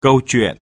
Câu chuyện